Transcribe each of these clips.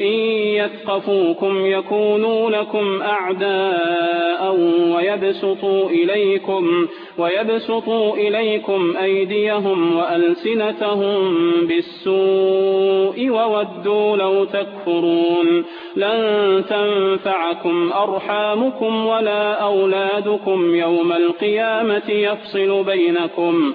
إن يثقفوكم يكونوا لكم أعداء ويبسطوا إليكم ويبسطوا إليكم أيديهم وألسنتهم بالسوء وودوا لو تكفرون. لن تنفعكم أرحامكم ولا أولادكم يوم القيامة يفصل بينكم.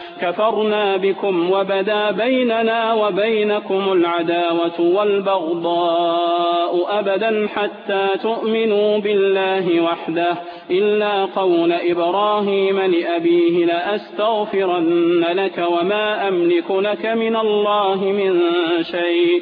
كفرنا بكم وبدا بيننا وبينكم العداوة والبغضاء أبدا حتى تؤمنوا بالله وحده إلا قول إبراهيم لأبيه لأستغفرن لك وما أملك لك من الله من شيء.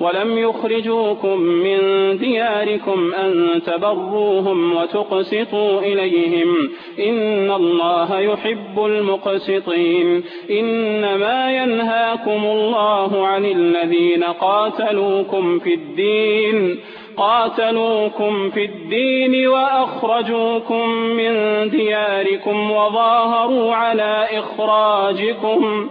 ولم يخرجوكم من دياركم أن تبروهم وتقسطوا إليهم. إن الله يحب المقسطين. إنما ينهاكم الله عن الذين قاتلوكم في الدين. قاتلوكم في الدين وأخرجوكم من دياركم وظاهروا على إخراجكم.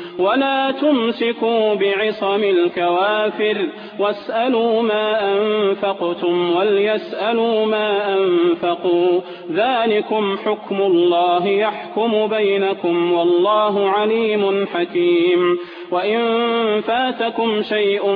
ولا تمسكوا بعصم الكوافر واسألوا ما أنفقتم وليسألوا ما أنفقوا ذلكم حكم الله يحكم بينكم والله عليم حكيم وإن فاتكم شيء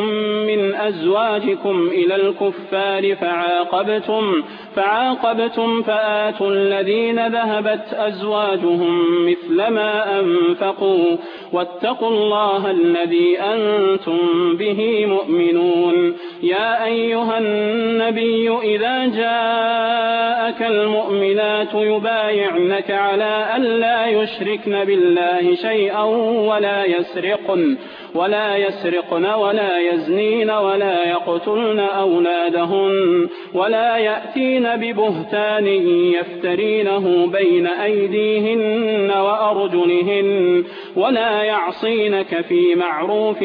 من أزواجكم إلى الكفار فعاقبتم فعاقبتم فآتوا الذين ذهبت أزواجهم مثل ما أنفقوا واتقوا الله الذي أنتم به مؤمنون. يا أيها النبي إذا جاءك جاءك المؤمنات يبايعنك على أن لا يشركن بالله شيئا ولا يسرقن ولا يسرقن ولا يزنين ولا يقتلن أولادهن ولا يأتين ببهتان يفترينه بين أيديهن وأرجلهن ولا يعصينك في معروف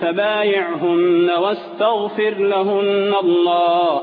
فبايعهن واستغفر لهن الله.